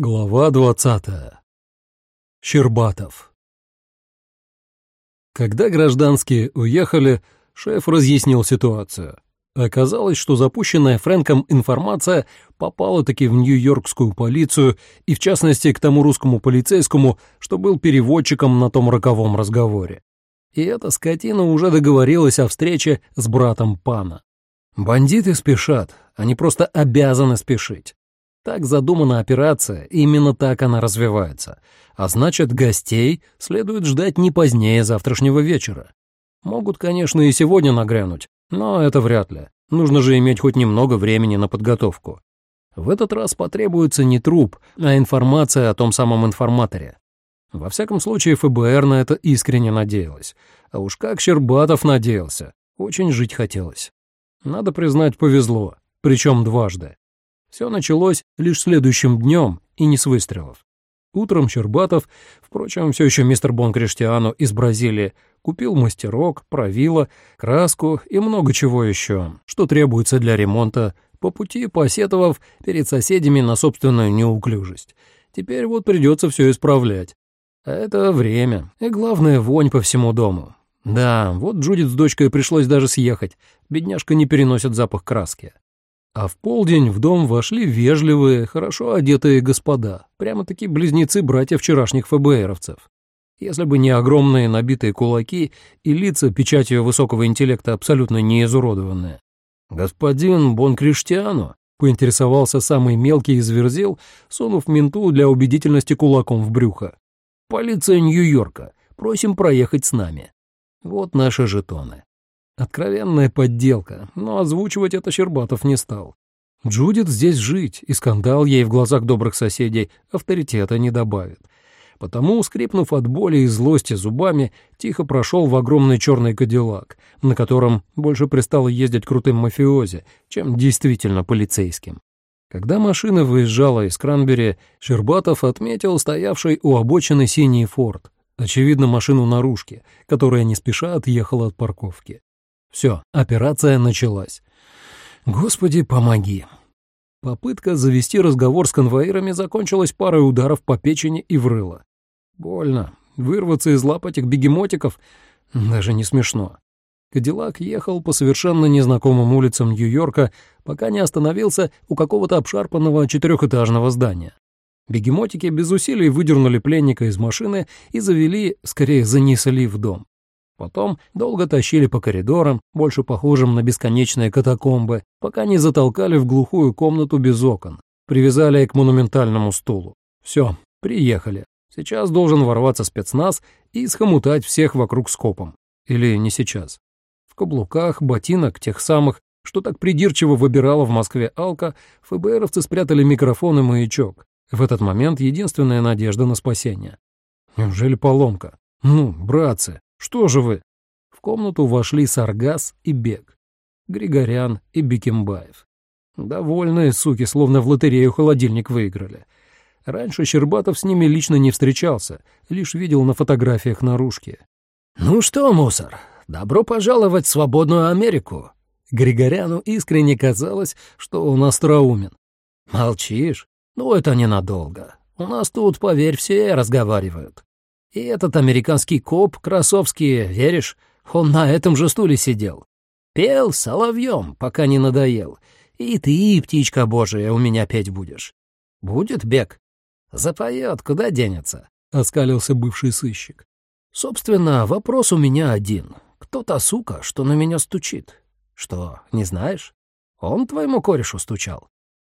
Глава двадцатая. Щербатов. Когда гражданские уехали, шеф разъяснил ситуацию. Оказалось, что запущенная Фрэнком информация попала-таки в нью-йоркскую полицию и, в частности, к тому русскому полицейскому, что был переводчиком на том роковом разговоре. И эта скотина уже договорилась о встрече с братом пана. Бандиты спешат, они просто обязаны спешить. Так задумана операция, именно так она развивается. А значит, гостей следует ждать не позднее завтрашнего вечера. Могут, конечно, и сегодня нагрянуть, но это вряд ли. Нужно же иметь хоть немного времени на подготовку. В этот раз потребуется не труп, а информация о том самом информаторе. Во всяком случае, ФБР на это искренне надеялась. А уж как Щербатов надеялся. Очень жить хотелось. Надо признать, повезло. Причем дважды. Все началось лишь следующим днем и не с выстрелов. Утром Щербатов, впрочем, все еще мистер Бон Криштиану из Бразилии, купил мастерок, правило, краску и много чего еще, что требуется для ремонта, по пути посетовав перед соседями на собственную неуклюжесть. Теперь вот придется все исправлять. А это время, и главное, вонь по всему дому. Да, вот Джудит с дочкой пришлось даже съехать, бедняжка не переносит запах краски. А в полдень в дом вошли вежливые, хорошо одетые господа, прямо-таки близнецы братья вчерашних ФБРовцев. Если бы не огромные набитые кулаки и лица печатью высокого интеллекта абсолютно не изуродованные. «Господин Бонкриштиано», — поинтересовался самый мелкий из верзил, сунув менту для убедительности кулаком в брюхо. «Полиция Нью-Йорка, просим проехать с нами. Вот наши жетоны. Откровенная подделка, но озвучивать это Щербатов не стал. Джудит здесь жить, и скандал ей в глазах добрых соседей авторитета не добавит. Потому, скрипнув от боли и злости зубами, тихо прошел в огромный черный кадиллак, на котором больше пристало ездить крутым мафиози, чем действительно полицейским. Когда машина выезжала из Кранбери, Щербатов отметил стоявший у обочины синий форт, очевидно, машину наружки, которая не спеша отъехала от парковки. Все, операция началась. Господи, помоги. Попытка завести разговор с конвоирами закончилась парой ударов по печени и в рыло. Больно. Вырваться из лап этих бегемотиков даже не смешно. Кадиллак ехал по совершенно незнакомым улицам Нью-Йорка, пока не остановился у какого-то обшарпанного четырехэтажного здания. Бегемотики без усилий выдернули пленника из машины и завели, скорее занесли в дом. Потом долго тащили по коридорам, больше похожим на бесконечные катакомбы, пока не затолкали в глухую комнату без окон. Привязали к монументальному стулу. Все, приехали. Сейчас должен ворваться спецназ и схомутать всех вокруг скопом. Или не сейчас. В каблуках, ботинок тех самых, что так придирчиво выбирала в Москве Алка, ФБРовцы спрятали микрофон и маячок. В этот момент единственная надежда на спасение. Неужели поломка? Ну, братцы, что же вы?» В комнату вошли Саргас и Бег, Григорян и Бекимбаев. Довольные суки, словно в лотерею холодильник выиграли. Раньше Щербатов с ними лично не встречался, лишь видел на фотографиях наружки. «Ну что, мусор, добро пожаловать в свободную Америку!» Григоряну искренне казалось, что он остроумен. «Молчишь? Ну, это ненадолго. У нас тут, поверь, все разговаривают. И этот американский коп, Красовский, веришь, он на этом же стуле сидел. Пел соловьем, пока не надоел. И ты, птичка божия, у меня петь будешь. Будет бег? Запоет, куда денется? — оскалился бывший сыщик. Собственно, вопрос у меня один. Кто та сука, что на меня стучит? Что, не знаешь? Он твоему корешу стучал.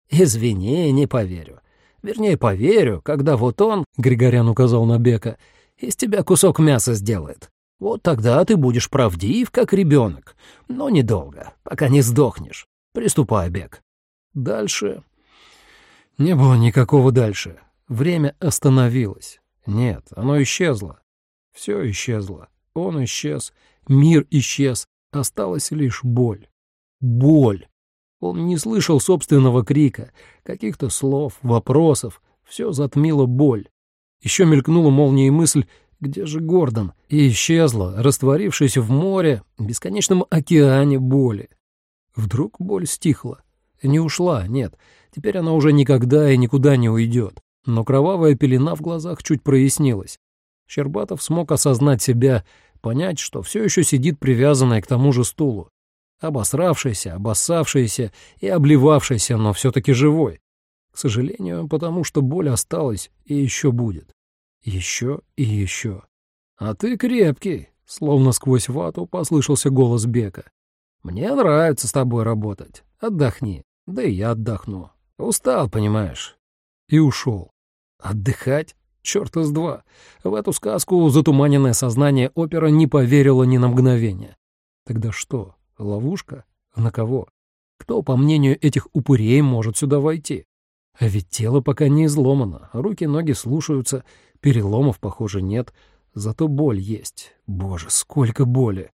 Извини, не поверю. Вернее, поверю, когда вот он, — Григорян указал на Бека, — из тебя кусок мяса сделает. Вот тогда ты будешь правдив, как ребенок. Но недолго, пока не сдохнешь. Приступай, Бег. Дальше... Не было никакого дальше. Время остановилось. Нет, оно исчезло. Все исчезло. Он исчез. Мир исчез. Осталась лишь боль. Боль. Он не слышал собственного крика, каких-то слов, вопросов. Все затмило боль. Еще мелькнула молнией мысль, где же Гордон? И исчезла, растворившись в море, бесконечном океане боли. Вдруг боль стихла. Не ушла, нет. Теперь она уже никогда и никуда не уйдет. но кровавая пелена в глазах чуть прояснилась. Щербатов смог осознать себя, понять, что все еще сидит привязанный к тому же стулу. Обосравшийся, обоссавшийся и обливавшийся, но все-таки живой. К сожалению, потому что боль осталась и еще будет. Еще и еще. «А ты крепкий», — словно сквозь вату послышался голос Бека. «Мне нравится с тобой работать. Отдохни. Да и я отдохну. Устал, понимаешь». И ушел. Отдыхать? Чёрт из два. В эту сказку затуманенное сознание опера не поверило ни на мгновение. Тогда что, ловушка? На кого? Кто, по мнению этих упырей, может сюда войти? А ведь тело пока не изломано, руки-ноги слушаются, переломов, похоже, нет, зато боль есть. Боже, сколько боли!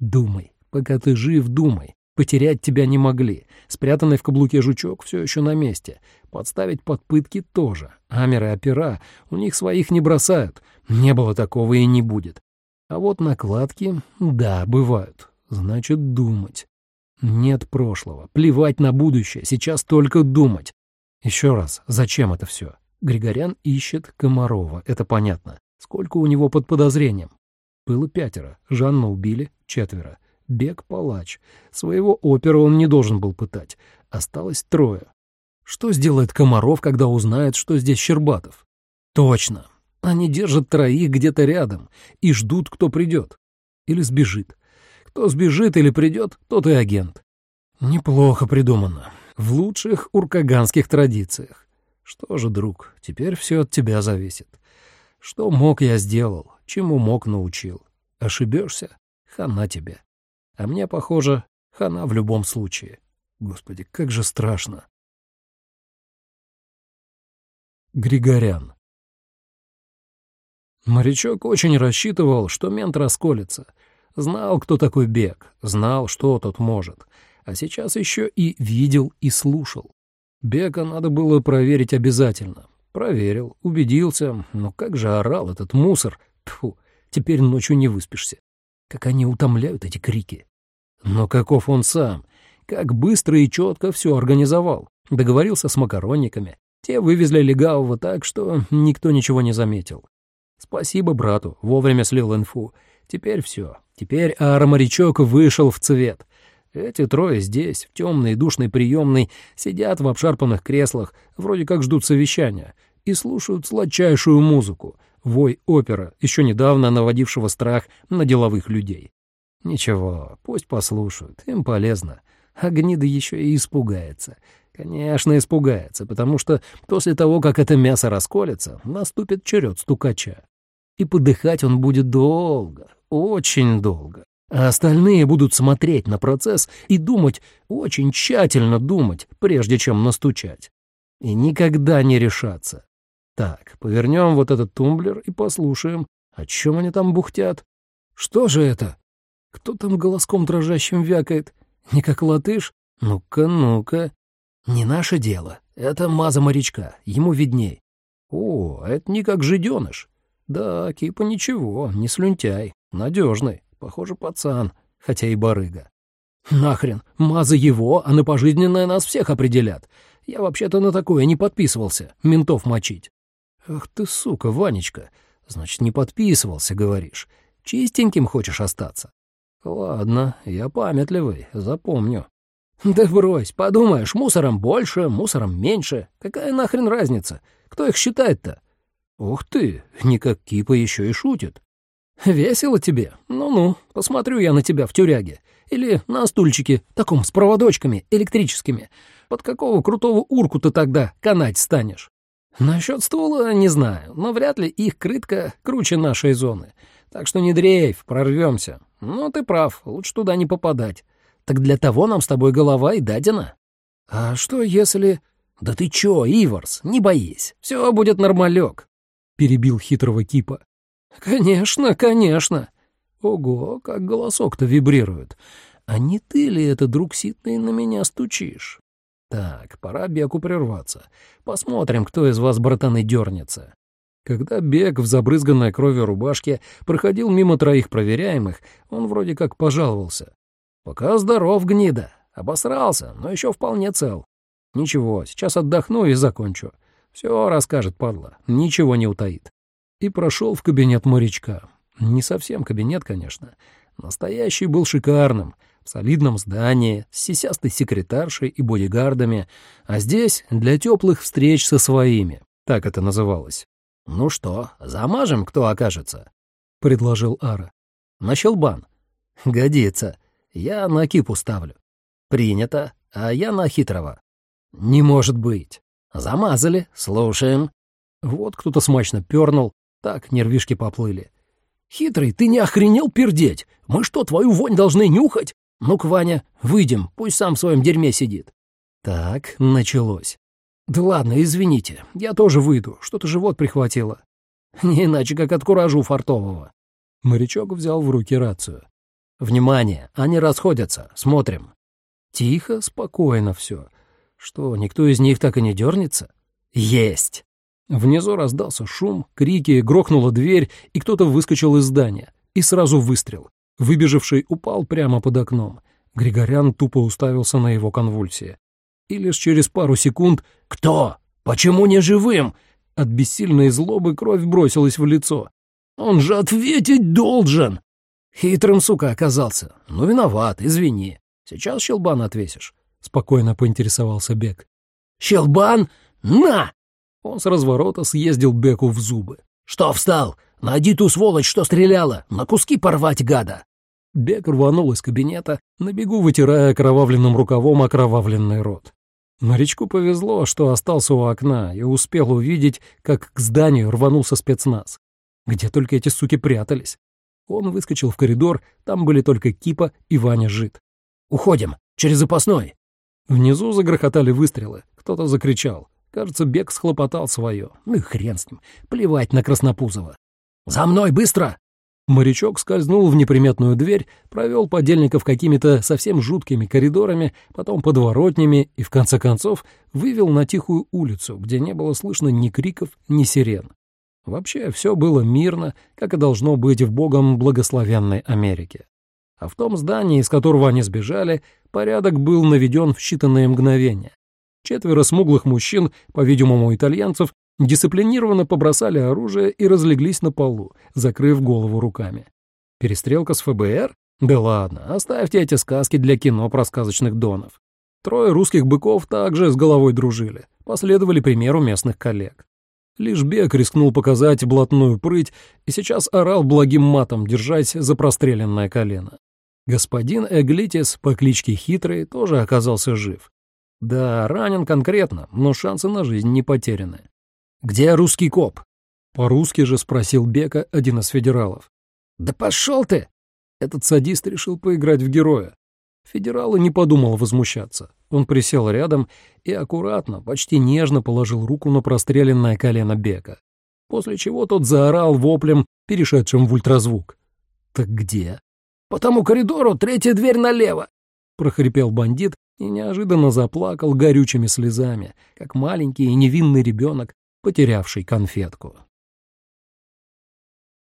Думай, пока ты жив, думай. Потерять тебя не могли. Спрятанный в каблуке жучок все еще на месте. Подставить под пытки тоже. Амеры опера у них своих не бросают. Не было такого и не будет. А вот накладки, да, бывают. Значит, думать. Нет прошлого. Плевать на будущее. Сейчас только думать. Еще раз, зачем это все? Григорян ищет Комарова, это понятно. Сколько у него под подозрением? Было пятеро. Жанну убили, четверо. Бег-палач. Своего опера он не должен был пытать. Осталось трое. Что сделает Комаров, когда узнает, что здесь Щербатов? Точно. Они держат троих где-то рядом и ждут, кто придет. Или сбежит. Кто сбежит или придет, тот и агент. Неплохо придумано. В лучших уркаганских традициях. Что же, друг, теперь все от тебя зависит. Что мог, я сделал, чему мог, научил. Ошибешься — хана тебе. А мне, похоже, хана в любом случае. Господи, как же страшно. Григорян. Морячок очень рассчитывал, что мент расколется. Знал, кто такой Бег, знал, что тот может. А сейчас еще и видел и слушал. Бека надо было проверить обязательно. Проверил, убедился, но как же орал этот мусор. Тьфу, теперь ночью не выспишься. Как они утомляют эти крики. Но каков он сам? Как быстро и четко все организовал. Договорился с макаронниками. Те вывезли легавого так, что никто ничего не заметил. Спасибо брату, вовремя слил инфу. Теперь все. Теперь ароморячок вышел в цвет. Эти трое здесь, в темной душной приемной, сидят в обшарпанных креслах, вроде как ждут совещания, и слушают сладчайшую музыку, вой опера, еще недавно наводившего страх на деловых людей. Ничего, пусть послушают, им полезно. А гнида еще и испугается. Конечно, испугается, потому что после того, как это мясо расколется, наступит черед стукача. И подыхать он будет долго, очень долго. А остальные будут смотреть на процесс и думать, очень тщательно думать, прежде чем настучать. И никогда не решаться. Так, повернем вот этот тумблер и послушаем, о чем они там бухтят. Что же это? Кто там голоском дрожащим вякает? Не как латыш? Ну-ка, ну-ка. Не наше дело. Это маза морячка, ему видней. О, это не как жиденыш. Да, Кипа ничего, не слюнтяй, надежный, похоже, пацан, хотя и барыга. Нахрен, маза его, а на пожизненное нас всех определят. Я вообще-то на такое не подписывался, ментов мочить. Ах ты, сука, Ванечка, значит, не подписывался, говоришь. Чистеньким хочешь остаться? «Ладно, я памятливый, запомню». «Да брось, подумаешь, мусором больше, мусором меньше. Какая нахрен разница? Кто их считает-то?» «Ух ты, не как Кипа еще и шутит». «Весело тебе? Ну-ну, посмотрю я на тебя в тюряге. Или на стульчике, таком с проводочками, электрическими. Под какого крутого урку ты тогда канать станешь?» «Насчет стула не знаю, но вряд ли их крытка круче нашей зоны. Так что не дрейф, прорвемся. Ну, ты прав, лучше туда не попадать. Так для того нам с тобой голова и дадена. А что если... Да ты чё, Иварс, не боись, все будет нормалек. Перебил хитрого Кипа. Конечно, конечно. Ого, как голосок-то вибрирует. А не ты ли это, друг Ситный, на меня стучишь? Так, пора беку прерваться. Посмотрим, кто из вас, братаны, дернется. Когда Бег в забрызганной кровью рубашке проходил мимо троих проверяемых, он вроде как пожаловался. «Пока здоров, гнида. Обосрался, но еще вполне цел. Ничего, сейчас отдохну и закончу. Все расскажет, падла, ничего не утаит. И прошел в кабинет морячка. Не совсем кабинет, конечно. Настоящий был шикарным, в солидном здании, с сисястой секретаршей и бодигардами, а здесь для теплых встреч со своими, так это называлось. «Ну что, замажем, кто окажется?» — предложил Ара. «На щелбан». «Годится. Я на кипу ставлю». «Принято. А я на хитрого». «Не может быть». «Замазали. Слушаем». Вот кто-то смачно пернул, так нервишки поплыли. «Хитрый, ты не охренел пердеть? Мы что, твою вонь должны нюхать? Ну-ка, Ваня, выйдем, пусть сам в своем дерьме сидит». Так, началось. «Да ладно, извините, я тоже выйду, что-то живот прихватило». «Не иначе, как от куражу фартового». Морячок взял в руки рацию. «Внимание, они расходятся, смотрим». Тихо, спокойно все. Что, никто из них так и не дернется? Есть! Внизу раздался шум, крики, грохнула дверь, и кто-то выскочил из здания. И сразу выстрел. Выбежавший упал прямо под окном. Григорян тупо уставился на его конвульсии и лишь через пару секунд «Кто? Почему не живым?» От бессильной злобы кровь бросилась в лицо. «Он же ответить должен!» Хитрым, сука, оказался. Ну, виноват, извини. Сейчас щелбан отвесишь. Спокойно поинтересовался Бек. «Щелбан? На!» Он с разворота съездил Беку в зубы. «Что встал? Найди ту сволочь, что стреляла! На куски порвать, гада!» Бек рванул из кабинета, на бегу вытирая окровавленным рукавом окровавленный рот. Морячку повезло, что остался у окна и успел увидеть, как к зданию рванулся спецназ. Где только эти суки прятались. Он выскочил в коридор, там были только Кипа и Ваня Жит. «Уходим! Через запасной!» Внизу загрохотали выстрелы, кто-то закричал. Кажется, Бек схлопотал свое. Ну и хрен с ним, плевать на Краснопузова. «За мной, быстро!» Морячок скользнул в неприметную дверь, провел подельников какими-то совсем жуткими коридорами, потом подворотнями и, в конце концов, вывел на тихую улицу, где не было слышно ни криков, ни сирен. Вообще все было мирно, как и должно быть в богом благословенной Америке. А в том здании, из которого они сбежали, порядок был наведен в считанные мгновения. Четверо смуглых мужчин, по-видимому, итальянцев, дисциплинированно побросали оружие и разлеглись на полу, закрыв голову руками. Перестрелка с ФБР? Да ладно, оставьте эти сказки для кино про сказочных донов. Трое русских быков также с головой дружили, последовали примеру местных коллег. Лишь Бек рискнул показать блатную прыть и сейчас орал благим матом, держась за простреленное колено. Господин Эглитис по кличке Хитрый тоже оказался жив. Да, ранен конкретно, но шансы на жизнь не потеряны. «Где русский коп?» По-русски же спросил Бека один из федералов. «Да пошел ты!» Этот садист решил поиграть в героя. Федерал и не подумал возмущаться. Он присел рядом и аккуратно, почти нежно положил руку на простреленное колено Бека, после чего тот заорал воплем, перешедшим в ультразвук. «Так где?» «По тому коридору третья дверь налево!» — прохрипел бандит и неожиданно заплакал горючими слезами, как маленький и невинный ребенок, потерявший конфетку.